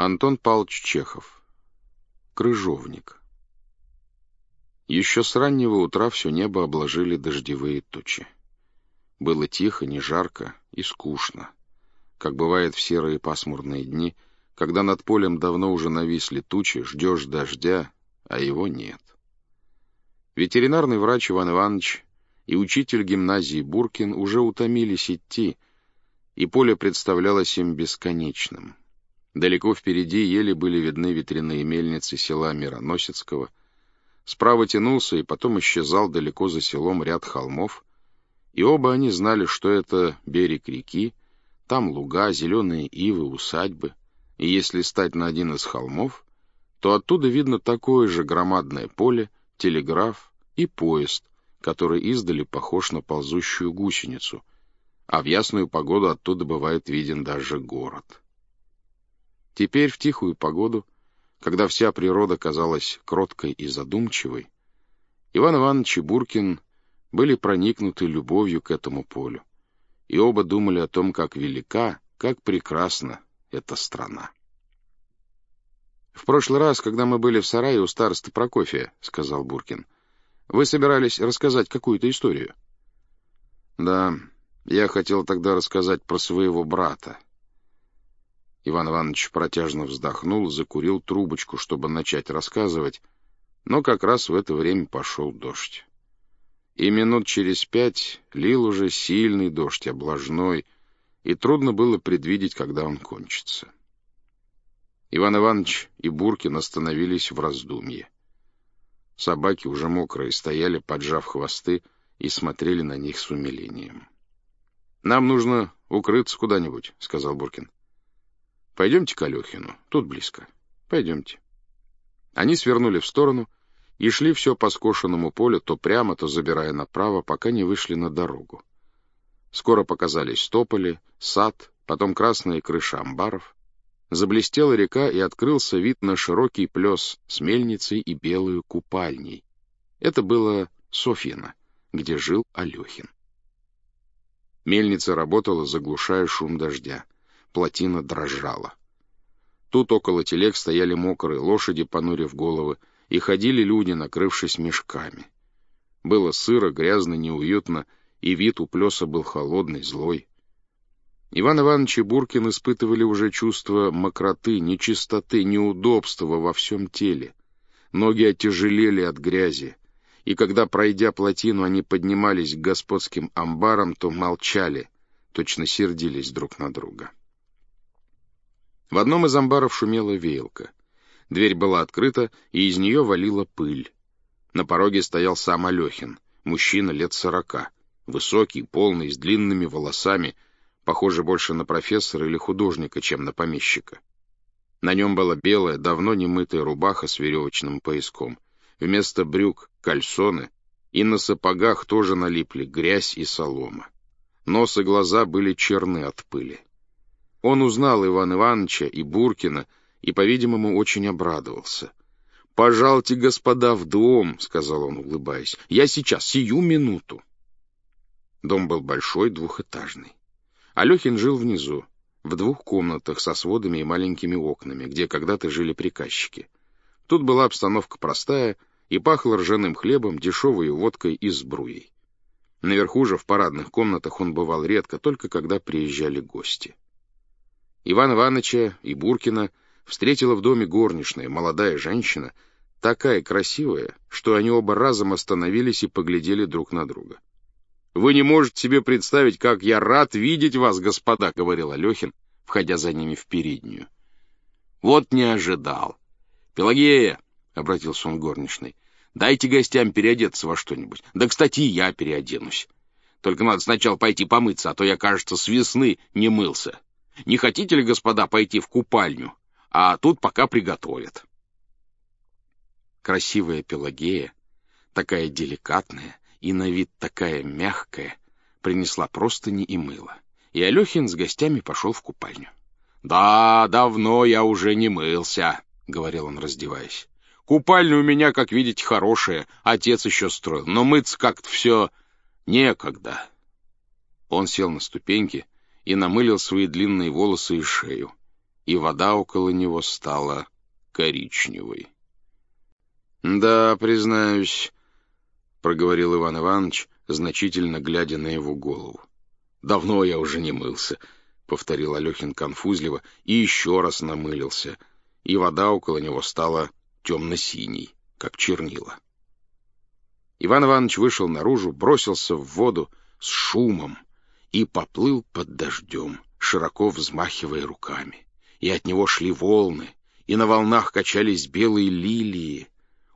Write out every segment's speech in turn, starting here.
Антон Павлович Чехов. Крыжовник. Еще с раннего утра все небо обложили дождевые тучи. Было тихо, не жарко и скучно, как бывает в серые пасмурные дни, когда над полем давно уже нависли тучи, ждешь дождя, а его нет. Ветеринарный врач Иван Иванович и учитель гимназии Буркин уже утомились идти, и поле представлялось им бесконечным. Далеко впереди еле были видны ветряные мельницы села Мироносецкого. Справа тянулся и потом исчезал далеко за селом ряд холмов, и оба они знали, что это берег реки, там луга, зеленые ивы, усадьбы, и если стать на один из холмов, то оттуда видно такое же громадное поле, телеграф и поезд, который издали похож на ползущую гусеницу, а в ясную погоду оттуда бывает виден даже город. Теперь, в тихую погоду, когда вся природа казалась кроткой и задумчивой, Иван Иванович и Буркин были проникнуты любовью к этому полю, и оба думали о том, как велика, как прекрасна эта страна. «В прошлый раз, когда мы были в сарае у старосты Прокофия, — сказал Буркин, — вы собирались рассказать какую-то историю». «Да, я хотел тогда рассказать про своего брата», Иван Иванович протяжно вздохнул, закурил трубочку, чтобы начать рассказывать, но как раз в это время пошел дождь. И минут через пять лил уже сильный дождь, облажной, и трудно было предвидеть, когда он кончится. Иван Иванович и Буркин остановились в раздумье. Собаки, уже мокрые, стояли, поджав хвосты, и смотрели на них с умилением. «Нам нужно укрыться куда-нибудь», — сказал Буркин. Пойдемте к Алехину, тут близко. Пойдемте. Они свернули в сторону и шли все по скошенному полю, то прямо, то забирая направо, пока не вышли на дорогу. Скоро показались тополи, сад, потом красные крыши амбаров. Заблестела река, и открылся вид на широкий плес с мельницей и белую купальней. Это было Софьино, где жил Алехин. Мельница работала, заглушая шум дождя плотина дрожала. Тут около телег стояли мокрые лошади, понурив головы, и ходили люди, накрывшись мешками. Было сыро, грязно, неуютно, и вид у плеса был холодный, злой. Иван Иванович и Буркин испытывали уже чувство мокроты, нечистоты, неудобства во всем теле. Ноги отяжелели от грязи, и когда, пройдя плотину, они поднимались к господским амбарам, то молчали, точно сердились друг на друга. В одном из амбаров шумела веялка. Дверь была открыта, и из нее валила пыль. На пороге стоял сам Алехин, мужчина лет сорока, высокий, полный, с длинными волосами, похожий больше на профессора или художника, чем на помещика. На нем была белая, давно немытая рубаха с веревочным пояском. Вместо брюк — кальсоны, и на сапогах тоже налипли грязь и солома. Нос и глаза были черны от пыли. Он узнал Ивана Ивановича и Буркина и, по-видимому, очень обрадовался. «Пожалуйте, господа, в дом», — сказал он, улыбаясь. «Я сейчас, сию минуту». Дом был большой, двухэтажный. Алехин жил внизу, в двух комнатах со сводами и маленькими окнами, где когда-то жили приказчики. Тут была обстановка простая и пахло ржаным хлебом, дешевой водкой и сбруей. Наверху же, в парадных комнатах, он бывал редко, только когда приезжали гости. Ивана Ивановича и Буркина встретила в доме горничная, молодая женщина, такая красивая, что они оба разом остановились и поглядели друг на друга. «Вы не можете себе представить, как я рад видеть вас, господа», — говорил Алехин, входя за ними в переднюю. «Вот не ожидал. Пелагея», — обратился он горничной, — «дайте гостям переодеться во что-нибудь. Да, кстати, я переоденусь. Только надо сначала пойти помыться, а то я, кажется, с весны не мылся». Не хотите ли, господа, пойти в купальню? А тут пока приготовят. Красивая Пелагея, такая деликатная и на вид такая мягкая, принесла простыни и мыло. И Алехин с гостями пошел в купальню. «Да, давно я уже не мылся», — говорил он, раздеваясь. «Купальня у меня, как видите, хорошая, отец еще строил, но мыться как-то все некогда». Он сел на ступеньки, и намылил свои длинные волосы и шею. и вода около него стала коричневой. «Да, признаюсь», — проговорил Иван Иванович, значительно глядя на его голову. «Давно я уже не мылся», — повторил Алехин конфузливо и еще раз намылился, и вода около него стала темно-синей, как чернила. Иван Иванович вышел наружу, бросился в воду с шумом и поплыл под дождем, широко взмахивая руками. И от него шли волны, и на волнах качались белые лилии.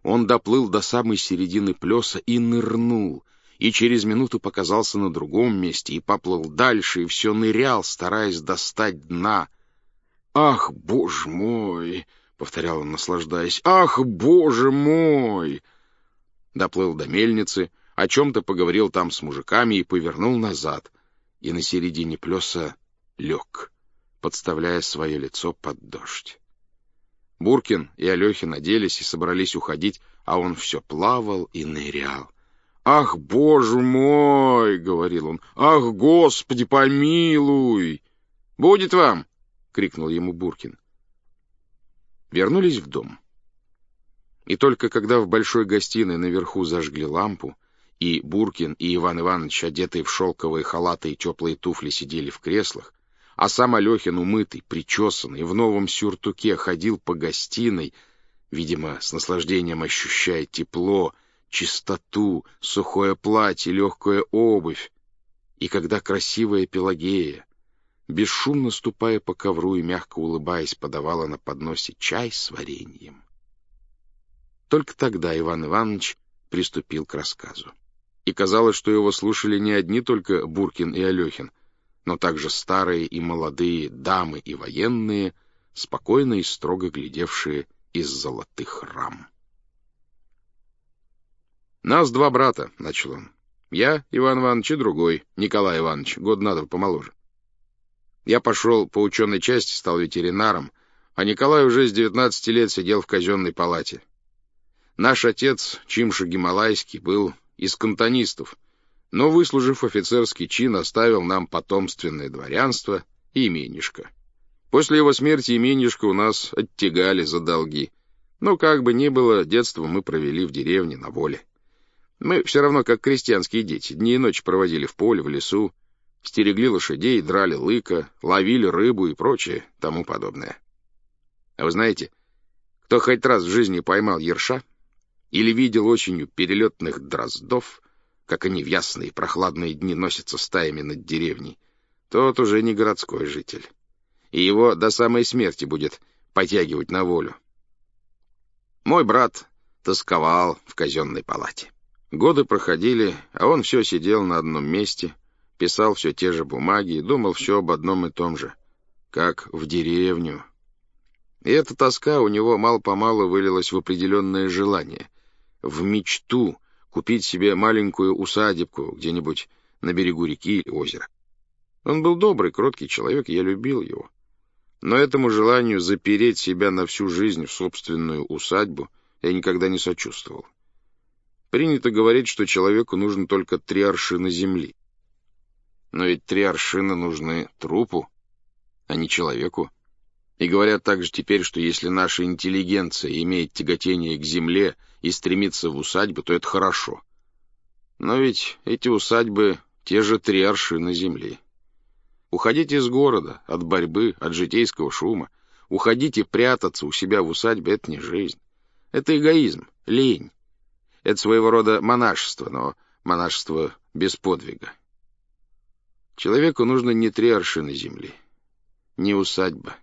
Он доплыл до самой середины плеса и нырнул, и через минуту показался на другом месте и поплыл дальше, и все нырял, стараясь достать дна. «Ах, боже мой!» — повторял он, наслаждаясь. «Ах, боже мой!» Доплыл до мельницы, о чем-то поговорил там с мужиками и повернул назад, и на середине плеса лег, подставляя свое лицо под дождь. Буркин и Алехин оделись и собрались уходить, а он все плавал и нырял. «Ах, боже мой!» — говорил он. «Ах, Господи, помилуй!» «Будет вам!» — крикнул ему Буркин. Вернулись в дом. И только когда в большой гостиной наверху зажгли лампу, и Буркин и Иван Иванович, одетые в шелковые халаты и теплые туфли, сидели в креслах, а сам Алехин, умытый, причесанный, в новом сюртуке, ходил по гостиной, видимо, с наслаждением ощущая тепло, чистоту, сухое платье, легкую обувь. И когда красивая Пелагея, бесшумно ступая по ковру и мягко улыбаясь, подавала на подносе чай с вареньем. Только тогда Иван Иванович приступил к рассказу. И казалось, что его слушали не одни только Буркин и Алехин, но также старые и молодые дамы и военные, спокойно и строго глядевшие из золотых рам. «Нас два брата», — начал он. «Я, Иван Иванович, и другой, Николай Иванович, год надо помоложе. Я пошел по ученой части, стал ветеринаром, а Николай уже с девятнадцати лет сидел в казенной палате. Наш отец, Чимша Гималайский, был из кантонистов, но, выслужив офицерский чин, оставил нам потомственное дворянство и именишко. После его смерти именишко у нас оттягали за долги. Но как бы ни было, детство мы провели в деревне на воле. Мы все равно как крестьянские дети, дни и ночи проводили в поле, в лесу, стерегли лошадей, драли лыка, ловили рыбу и прочее тому подобное. А вы знаете, кто хоть раз в жизни поймал ерша, или видел осенью перелетных дроздов, как они в ясные прохладные дни носятся стаями над деревней, тот уже не городской житель. И его до самой смерти будет потягивать на волю. Мой брат тосковал в казенной палате. Годы проходили, а он все сидел на одном месте, писал все те же бумаги и думал все об одном и том же, как в деревню. И эта тоска у него мало-помалу вылилась в определенное желание — в мечту купить себе маленькую усадебку где-нибудь на берегу реки или озера. Он был добрый, кроткий человек, и я любил его. Но этому желанию запереть себя на всю жизнь в собственную усадьбу я никогда не сочувствовал. Принято говорить, что человеку нужно только три аршина земли. Но ведь три аршина нужны трупу, а не человеку. И говорят также теперь, что если наша интеллигенция имеет тяготение к земле и стремится в усадьбы, то это хорошо. Но ведь эти усадьбы — те же три аршина земли. Уходить из города, от борьбы, от житейского шума, уходить и прятаться у себя в усадьбе — это не жизнь. Это эгоизм, лень. Это своего рода монашество, но монашество без подвига. Человеку нужно не три аршины земли, не усадьба,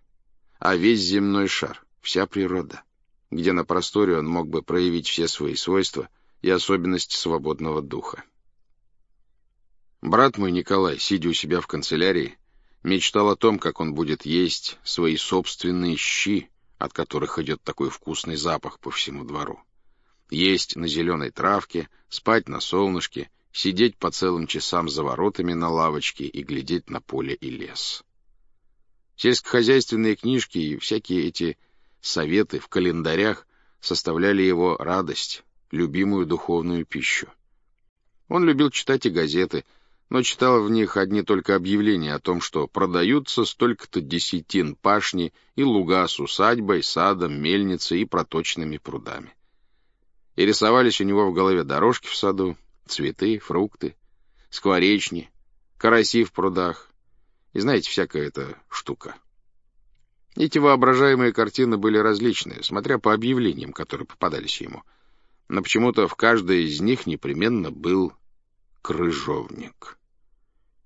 а весь земной шар, вся природа, где на просторе он мог бы проявить все свои свойства и особенности свободного духа. Брат мой Николай, сидя у себя в канцелярии, мечтал о том, как он будет есть свои собственные щи, от которых идет такой вкусный запах по всему двору. Есть на зеленой травке, спать на солнышке, сидеть по целым часам за воротами на лавочке и глядеть на поле и лес. Сельскохозяйственные книжки и всякие эти советы в календарях составляли его радость, любимую духовную пищу. Он любил читать и газеты, но читал в них одни только объявления о том, что продаются столько-то десятин пашни и луга с усадьбой, садом, мельницей и проточными прудами. И рисовались у него в голове дорожки в саду, цветы, фрукты, скворечни, караси в прудах и, знаете, всякая эта штука. Эти воображаемые картины были различные, смотря по объявлениям, которые попадались ему. Но почему-то в каждой из них непременно был крыжовник.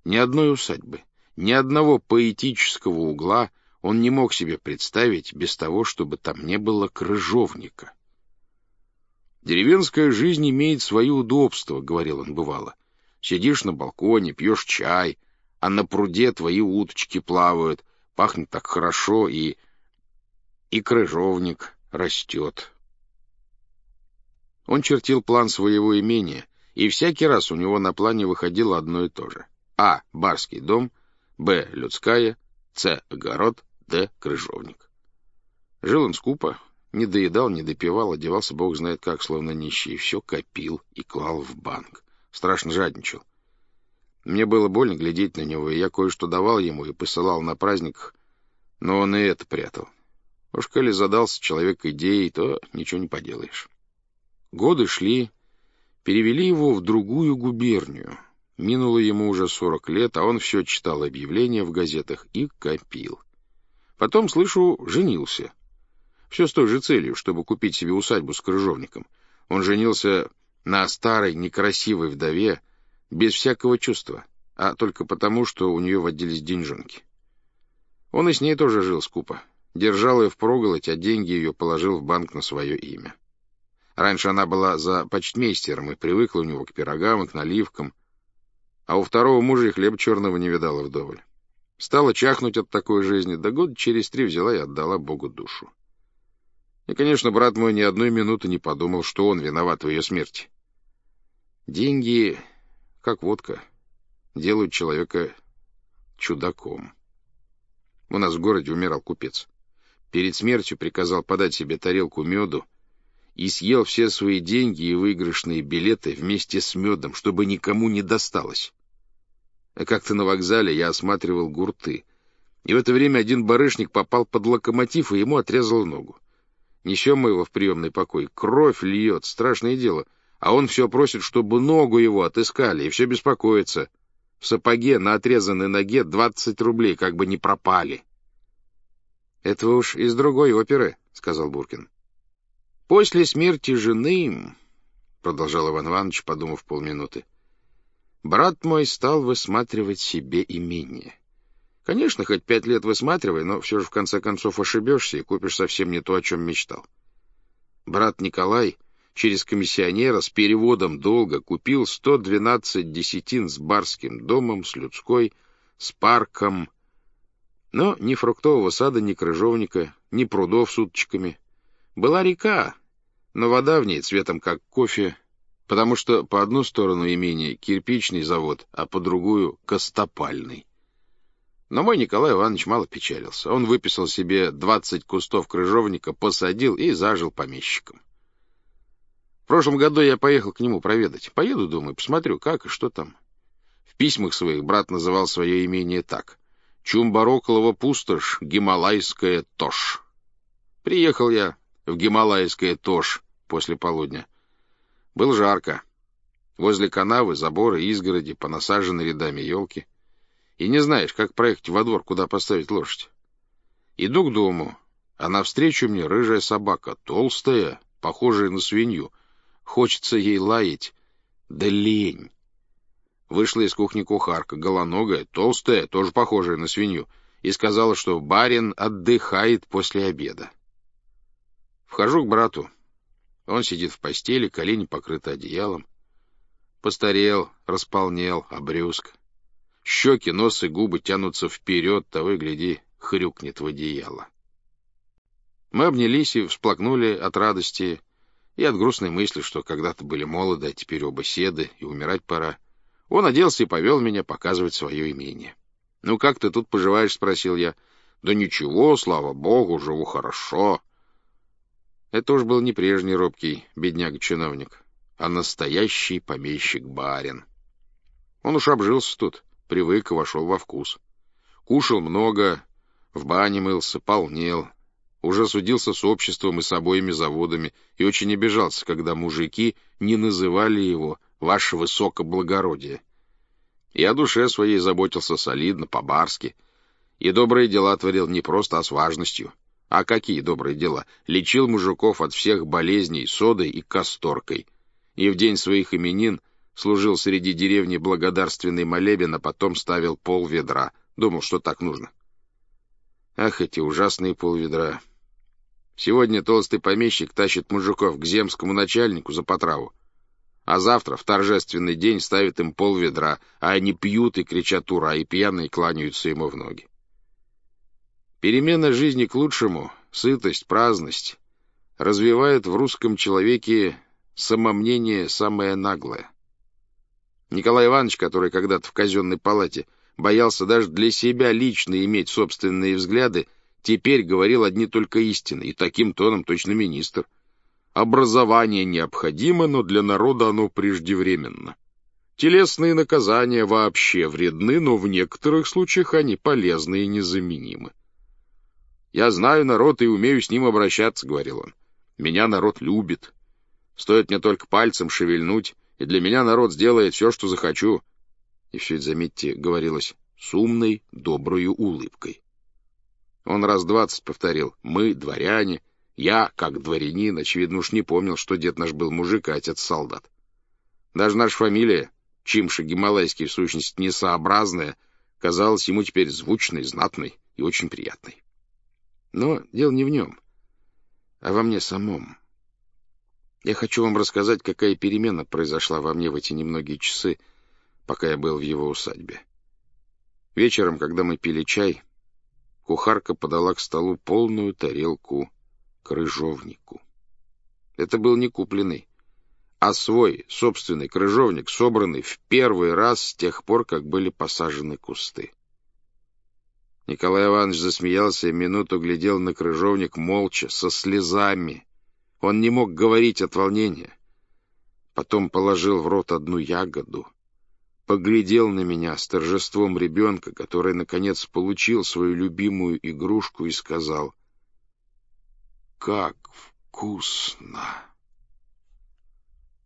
Ни одной усадьбы, ни одного поэтического угла он не мог себе представить без того, чтобы там не было крыжовника. «Деревенская жизнь имеет свои удобства», — говорил он бывало. «Сидишь на балконе, пьешь чай, а на пруде твои уточки плавают, пахнет так хорошо, и... и крыжовник растет». Он чертил план своего имения, и всякий раз у него на плане выходило одно и то же. А. Барский дом, Б. Людская, С. Огород, Д. Крыжовник. Жил он скупо, не доедал, не допивал, одевался бог знает как, словно нищий, и все копил и клал в банк. Страшно жадничал. Мне было больно глядеть на него, и я кое-что давал ему и посылал на праздник, но он и это прятал. Уж коли задался человек идеей, то ничего не поделаешь. Годы шли, перевели его в другую губернию — Минуло ему уже сорок лет, а он все читал объявления в газетах и копил. Потом, слышу, женился. Все с той же целью, чтобы купить себе усадьбу с крыжовником. Он женился на старой, некрасивой вдове, без всякого чувства, а только потому, что у нее водились деньжонки. Он и с ней тоже жил скупо. Держал ее впроголодь, а деньги ее положил в банк на свое имя. Раньше она была за почтмейстером и привыкла у него к пирогам и к наливкам, а у второго мужа и хлеб черного не видала вдоволь. Стала чахнуть от такой жизни, да год через три взяла и отдала Богу душу. И, конечно, брат мой ни одной минуты не подумал, что он виноват в ее смерти. Деньги, как водка, делают человека чудаком. У нас в городе умирал купец. Перед смертью приказал подать себе тарелку меду и съел все свои деньги и выигрышные билеты вместе с медом, чтобы никому не досталось. А как-то на вокзале я осматривал гурты, и в это время один барышник попал под локомотив, и ему отрезал ногу. Несем мы его в приемный покой, кровь льет, страшное дело, а он все просит, чтобы ногу его отыскали, и все беспокоится. В сапоге на отрезанной ноге двадцать рублей, как бы не пропали. — Это уж из другой оперы, — сказал Буркин. После смерти жены, — продолжал Иван Иванович, подумав полминуты, — брат мой стал высматривать себе имение. Конечно, хоть пять лет высматривай, но все же в конце концов ошибешься и купишь совсем не то, о чем мечтал. Брат Николай через комиссионера с переводом долга купил 112 десятин с барским домом, с людской, с парком, но ни фруктового сада, ни крыжовника, ни прудов с уточками — была река, но вода в ней цветом как кофе, потому что по одну сторону имения кирпичный завод, а по другую — костопальный. Но мой Николай Иванович мало печалился. Он выписал себе двадцать кустов крыжовника, посадил и зажил помещиком. В прошлом году я поехал к нему проведать. Поеду, думаю, посмотрю, как и что там. В письмах своих брат называл свое имение так. Чумбароколова пустошь, Гималайская тошь. Приехал я, в Гималайское Тош после полудня. Было жарко. Возле канавы, заборы, изгороди, понасажены рядами елки. И не знаешь, как проехать во двор, куда поставить лошадь. Иду к дому, а навстречу мне рыжая собака, толстая, похожая на свинью. Хочется ей лаять, да лень. Вышла из кухни кухарка, голоногая, толстая, тоже похожая на свинью, и сказала, что барин отдыхает после обеда. Вхожу к брату. Он сидит в постели, колени покрыты одеялом. Постарел, располнел, обрюзг. Щеки, нос и губы тянутся вперед, того и гляди, хрюкнет в одеяло. Мы обнялись и всплакнули от радости и от грустной мысли, что когда-то были молоды, а теперь оба седы, и умирать пора. Он оделся и повел меня показывать свое имение. — Ну, как ты тут поживаешь? — спросил я. — Да ничего, слава богу, живу хорошо. Это уж был не прежний робкий бедняк-чиновник, а настоящий помещик-барин. Он уж обжился тут, привык и вошел во вкус. Кушал много, в бане мылся, полнел, уже судился с обществом и с обоими заводами и очень обижался, когда мужики не называли его «ваше высокоблагородие». И о душе своей заботился солидно, по-барски, и добрые дела творил не просто, а с важностью. А какие добрые дела? Лечил мужиков от всех болезней содой и касторкой. И в день своих именин служил среди деревни благодарственный молебен, а потом ставил пол ведра. Думал, что так нужно. Ах, эти ужасные полведра. Сегодня толстый помещик тащит мужиков к земскому начальнику за потраву. А завтра, в торжественный день, ставит им пол ведра, а они пьют и кричат «Ура!» и пьяные кланяются ему в ноги. Перемена жизни к лучшему, сытость, праздность развивает в русском человеке самомнение самое наглое. Николай Иванович, который когда-то в казенной палате боялся даже для себя лично иметь собственные взгляды, теперь говорил одни только истины, и таким тоном точно министр. Образование необходимо, но для народа оно преждевременно. Телесные наказания вообще вредны, но в некоторых случаях они полезны и незаменимы. «Я знаю народ и умею с ним обращаться», — говорил он. «Меня народ любит. Стоит мне только пальцем шевельнуть, и для меня народ сделает все, что захочу». И все это, заметьте, говорилось с умной, доброю улыбкой. Он раз двадцать повторил «мы, дворяне», «я, как дворянин», очевидно уж не помнил, что дед наш был мужик, а отец солдат. Даже наша фамилия, Чимши Гималайский, в сущности, несообразная, казалась ему теперь звучной, знатной и очень приятной. Но дело не в нем, а во мне самом. Я хочу вам рассказать, какая перемена произошла во мне в эти немногие часы, пока я был в его усадьбе. Вечером, когда мы пили чай, кухарка подала к столу полную тарелку крыжовнику. Это был не купленный, а свой собственный крыжовник, собранный в первый раз с тех пор, как были посажены кусты. Николай Иванович засмеялся и минуту глядел на крыжовник молча, со слезами. Он не мог говорить от волнения. Потом положил в рот одну ягоду, поглядел на меня с торжеством ребенка, который, наконец, получил свою любимую игрушку и сказал «Как вкусно!»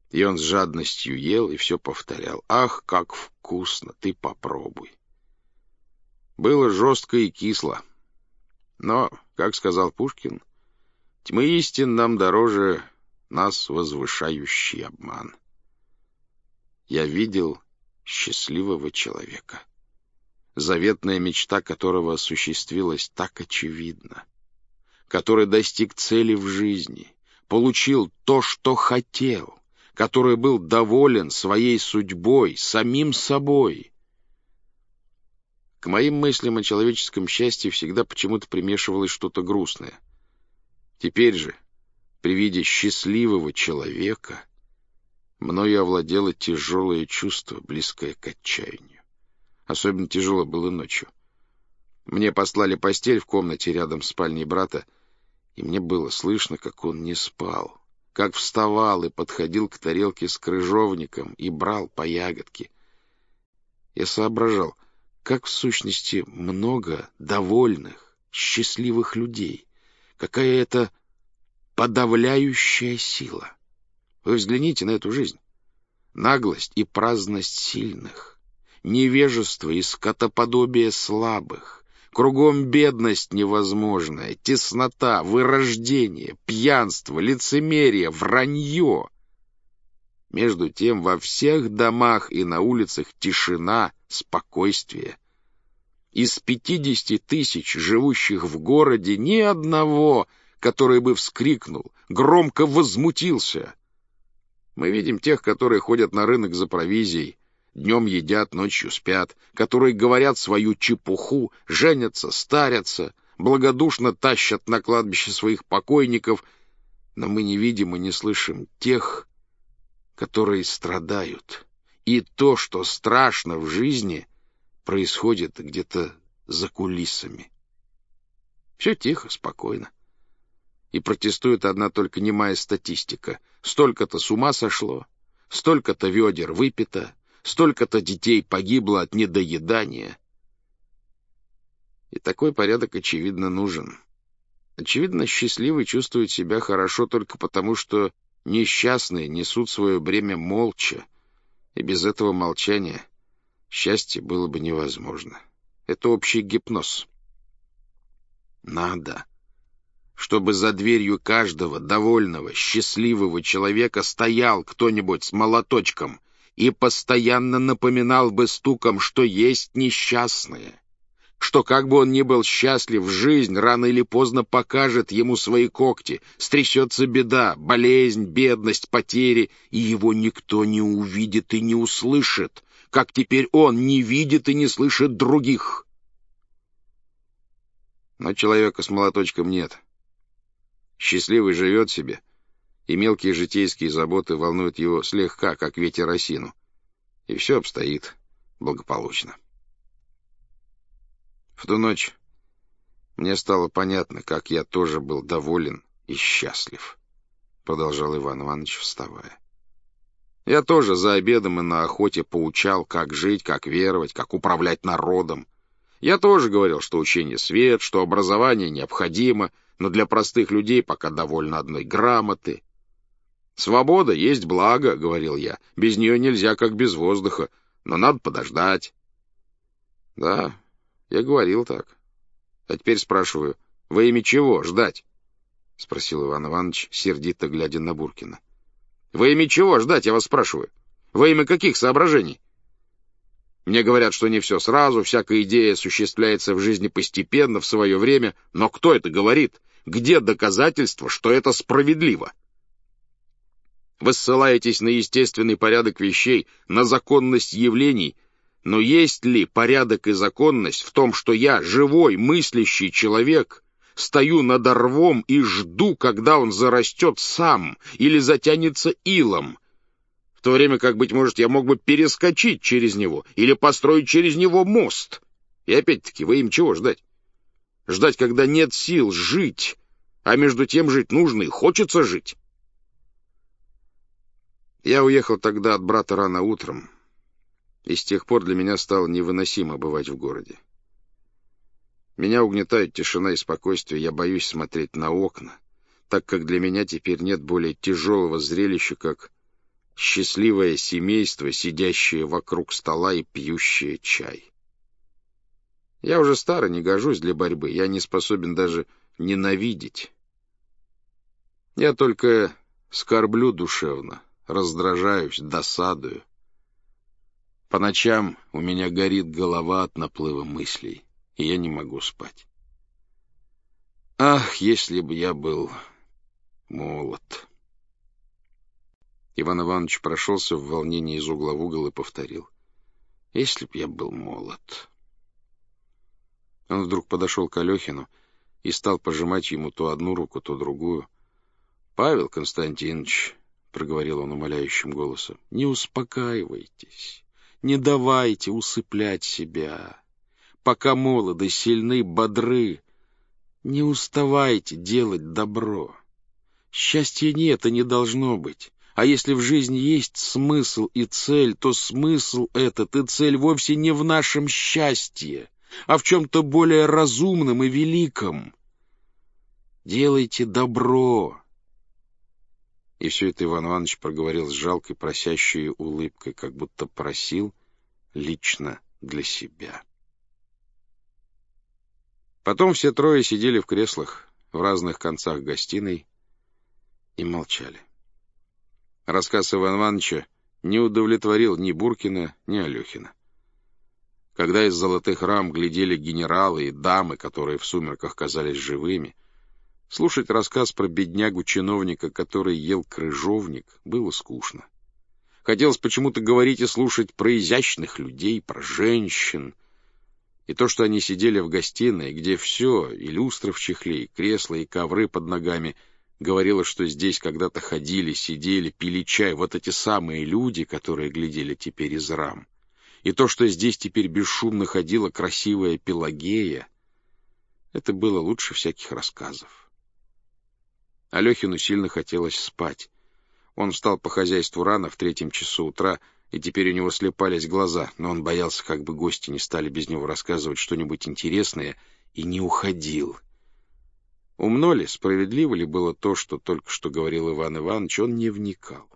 И он с жадностью ел и все повторял «Ах, как вкусно! Ты попробуй!» Было жестко и кисло. Но, как сказал Пушкин, тьмы истин нам дороже нас возвышающий обман. Я видел счастливого человека, заветная мечта которого осуществилась так очевидно, который достиг цели в жизни, получил то, что хотел, который был доволен своей судьбой, самим собой — к моим мыслям о человеческом счастье всегда почему-то примешивалось что-то грустное. Теперь же, при виде счастливого человека, мною овладело тяжелое чувство, близкое к отчаянию. Особенно тяжело было ночью. Мне послали постель в комнате рядом с спальней брата, и мне было слышно, как он не спал, как вставал и подходил к тарелке с крыжовником и брал по ягодке. Я соображал — как в сущности много довольных, счастливых людей. Какая это подавляющая сила. Вы взгляните на эту жизнь. Наглость и праздность сильных, невежество и скотоподобие слабых, кругом бедность невозможная, теснота, вырождение, пьянство, лицемерие, вранье. Между тем во всех домах и на улицах тишина, спокойствие. Из пятидесяти тысяч живущих в городе ни одного, который бы вскрикнул, громко возмутился. Мы видим тех, которые ходят на рынок за провизией, днем едят, ночью спят, которые говорят свою чепуху, женятся, старятся, благодушно тащат на кладбище своих покойников, но мы не видим и не слышим тех, которые страдают. И то, что страшно в жизни, происходит где-то за кулисами. Все тихо, спокойно. И протестует одна только немая статистика. Столько-то с ума сошло, столько-то ведер выпито, столько-то детей погибло от недоедания. И такой порядок, очевидно, нужен. Очевидно, счастливый чувствует себя хорошо только потому, что несчастные несут свое бремя молча, и без этого молчания счастье было бы невозможно. Это общий гипноз. Надо, чтобы за дверью каждого довольного, счастливого человека стоял кто-нибудь с молоточком и постоянно напоминал бы стуком, что есть несчастные, что как бы он ни был счастлив, жизнь рано или поздно покажет ему свои когти, стрясется беда, болезнь, бедность, потери, и его никто не увидит и не услышит, как теперь он не видит и не слышит других. Но человека с молоточком нет. Счастливый живет себе, и мелкие житейские заботы волнуют его слегка, как ветер осину, и все обстоит благополучно. В ту ночь мне стало понятно, как я тоже был доволен и счастлив, — продолжал Иван Иванович, вставая. Я тоже за обедом и на охоте поучал, как жить, как веровать, как управлять народом. Я тоже говорил, что учение свет, что образование необходимо, но для простых людей пока довольно одной грамоты. «Свобода есть благо», — говорил я, — «без нее нельзя, как без воздуха, но надо подождать». Да, я говорил так. А теперь спрашиваю, во имя чего ждать? — спросил Иван Иванович, сердито глядя на Буркина. — Во имя чего ждать, я вас спрашиваю? Во имя каких соображений? Мне говорят, что не все сразу, всякая идея осуществляется в жизни постепенно, в свое время, но кто это говорит? Где доказательства, что это справедливо? Вы ссылаетесь на естественный порядок вещей, на законность явлений — но есть ли порядок и законность в том, что я, живой, мыслящий человек, стою над рвом и жду, когда он зарастет сам или затянется илом, то время как, быть может, я мог бы перескочить через него или построить через него мост? И опять-таки, вы им чего ждать? Ждать, когда нет сил жить, а между тем жить нужно и хочется жить. Я уехал тогда от брата рано утром, и с тех пор для меня стало невыносимо бывать в городе. Меня угнетают тишина и спокойствие, я боюсь смотреть на окна, так как для меня теперь нет более тяжелого зрелища, как счастливое семейство, сидящее вокруг стола и пьющее чай. Я уже старый, не гожусь для борьбы, я не способен даже ненавидеть. Я только скорблю душевно, раздражаюсь, досадую. По ночам у меня горит голова от наплыва мыслей, и я не могу спать. Ах, если бы я был молод! Иван Иванович прошелся в волнении из угла в угол и повторил. Если б я был молод! Он вдруг подошел к Алехину и стал пожимать ему то одну руку, то другую. — Павел Константинович, — проговорил он умоляющим голосом, — не успокаивайтесь. Не давайте усыплять себя. Пока молоды, сильны, бодры, не уставайте делать добро. Счастья нет и не должно быть. А если в жизни есть смысл и цель, то смысл этот и цель вовсе не в нашем счастье, а в чем-то более разумном и великом. Делайте добро, и все это Иван Иванович проговорил с жалкой просящей улыбкой, как будто просил лично для себя. Потом все трое сидели в креслах в разных концах гостиной и молчали. Рассказ Ивана Ивановича не удовлетворил ни Буркина, ни Алехина. Когда из золотых рам глядели генералы и дамы, которые в сумерках казались живыми, Слушать рассказ про беднягу-чиновника, который ел крыжовник, было скучно. Хотелось почему-то говорить и слушать про изящных людей, про женщин. И то, что они сидели в гостиной, где все, и люстры в чехле, и кресла, и ковры под ногами, говорило, что здесь когда-то ходили, сидели, пили чай вот эти самые люди, которые глядели теперь из рам. И то, что здесь теперь бесшумно ходила красивая Пелагея, это было лучше всяких рассказов. Алехину сильно хотелось спать. Он встал по хозяйству рано, в третьем часу утра, и теперь у него слепались глаза, но он боялся, как бы гости не стали без него рассказывать что-нибудь интересное, и не уходил. Умно ли, справедливо ли было то, что только что говорил Иван Иванович, он не вникал.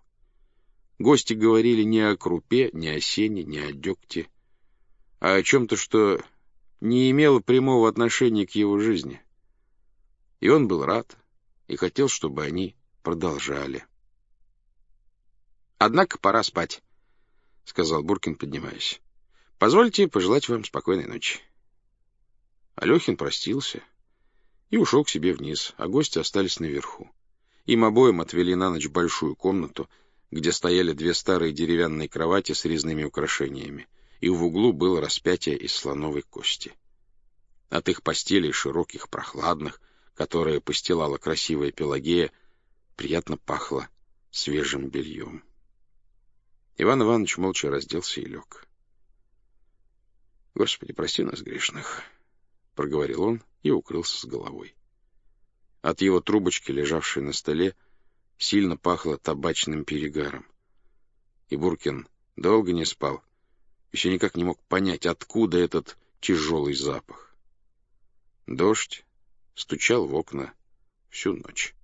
Гости говорили не о крупе, не о сене, не о дегте, а о чем-то, что не имело прямого отношения к его жизни. И он был рад и хотел, чтобы они продолжали. «Однако пора спать», — сказал Буркин, поднимаясь. «Позвольте пожелать вам спокойной ночи». Алехин простился и ушел к себе вниз, а гости остались наверху. Им обоим отвели на ночь большую комнату, где стояли две старые деревянные кровати с резными украшениями, и в углу было распятие из слоновой кости. От их постелей, широких, прохладных, которые постилала красивая Пелагея, приятно пахло свежим бельем. Иван Иванович молча разделся и лег. «Господи, прости нас, грешных», — проговорил он и укрылся с головой. От его трубочки, лежавшей на столе, сильно пахло табачным перегаром. И Буркин долго не спал, еще никак не мог понять, откуда этот тяжелый запах. Дождь стучал в окна всю ночь.